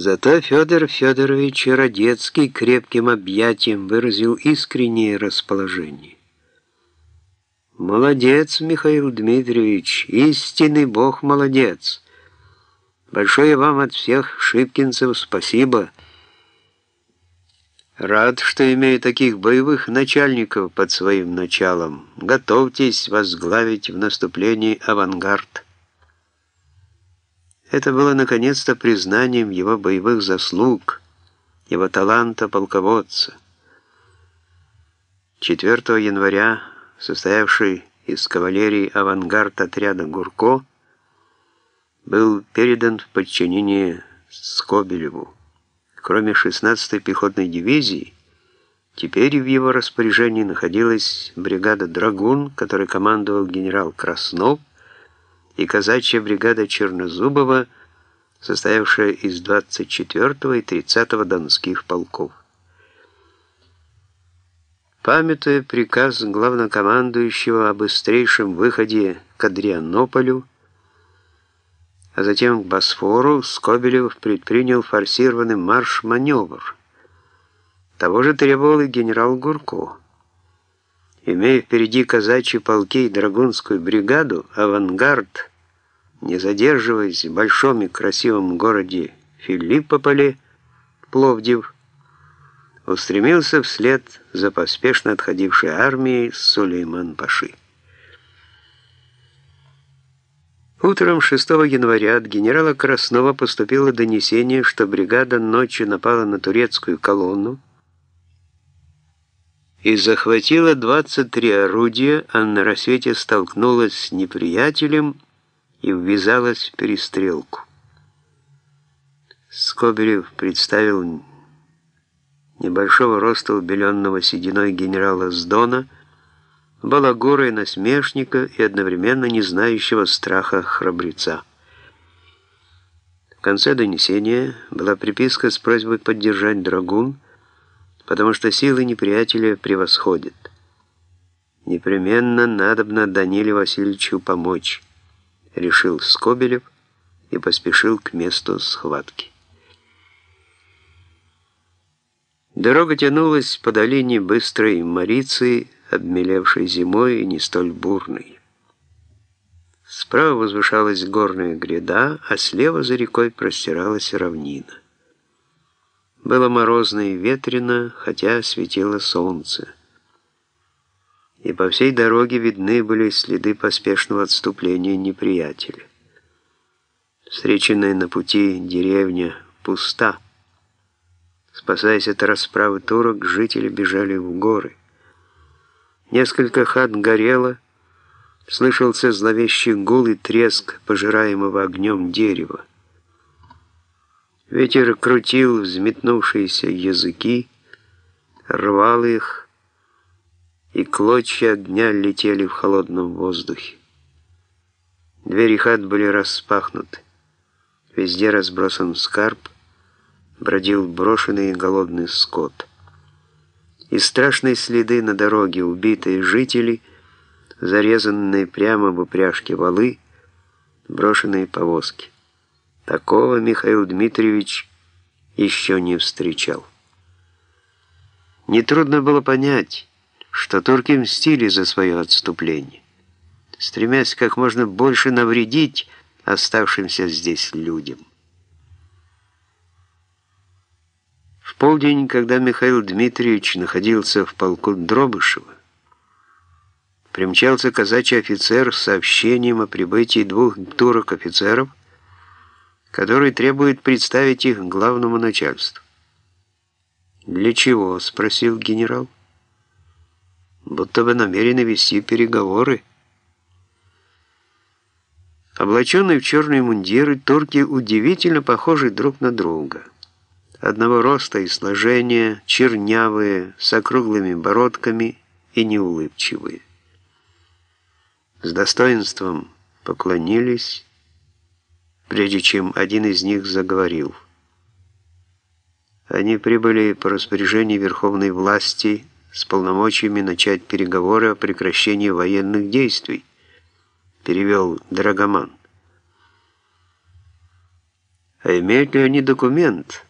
Зато Федор Федорович Родецкий крепким объятием выразил искреннее расположение. «Молодец, Михаил Дмитриевич, истинный бог молодец. Большое вам от всех шипкинцев спасибо. Рад, что имею таких боевых начальников под своим началом. Готовьтесь возглавить в наступлении авангард». Это было наконец-то признанием его боевых заслуг, его таланта полководца. 4 января состоявший из кавалерии авангард отряда Гурко был передан в подчинение Скобелеву. Кроме 16-й пехотной дивизии, теперь в его распоряжении находилась бригада «Драгун», которой командовал генерал Краснов, и казачья бригада Чернозубова, состоявшая из 24-го и 30-го донских полков. Памятуя приказ главнокомандующего о быстрейшем выходе к Адрианополю, а затем к Босфору, Скобелев предпринял форсированный марш-маневр. Того же требовал и генерал Гурко. Имея впереди казачьи полки и драгунскую бригаду, авангард, не задерживаясь в большом и красивом городе Филиппополе, Пловдив, устремился вслед за поспешно отходившей армией Сулейман-Паши. Утром 6 января от генерала Краснова поступило донесение, что бригада ночью напала на турецкую колонну, и захватила 23 орудия, а на рассвете столкнулась с неприятелем и ввязалась в перестрелку. Скобелев представил небольшого роста убеленного сединой генерала Сдона, балагура и насмешника и одновременно не знающего страха храбреца. В конце донесения была приписка с просьбой поддержать драгун, потому что силы неприятеля превосходят. Непременно надобно Даниле Васильевичу помочь, решил Скобелев и поспешил к месту схватки. Дорога тянулась по долине быстрой Марицы, обмелевшей зимой и не столь бурной. Справа возвышалась горная гряда, а слева за рекой простиралась равнина. Было морозно и ветрено, хотя светило солнце. И по всей дороге видны были следы поспешного отступления неприятеля. Встреченная на пути деревня пуста. Спасаясь от расправы турок, жители бежали в горы. Несколько хат горело, слышался зловещий гул и треск пожираемого огнем дерева. Ветер крутил взметнувшиеся языки, рвал их, и клочья огня летели в холодном воздухе. Двери хат были распахнуты. Везде разбросан скарб, бродил брошенный голодный скот. И страшные следы на дороге, убитые жители, зарезанные прямо в упряжке валы, брошенные повозки. Такого Михаил Дмитриевич еще не встречал. Нетрудно было понять, что турки мстили за свое отступление, стремясь как можно больше навредить оставшимся здесь людям. В полдень, когда Михаил Дмитриевич находился в полку Дробышева, примчался казачий офицер с сообщением о прибытии двух турок-офицеров, который требует представить их главному начальству. «Для чего?» — спросил генерал. «Будто бы намерены вести переговоры». Облаченные в черные мундиры, турки удивительно похожи друг на друга. Одного роста и сложения, чернявые, с округлыми бородками и неулыбчивые. С достоинством поклонились, прежде чем один из них заговорил. Они прибыли по распоряжению верховной власти с полномочиями начать переговоры о прекращении военных действий, перевел Драгоман. А имеют ли они документ,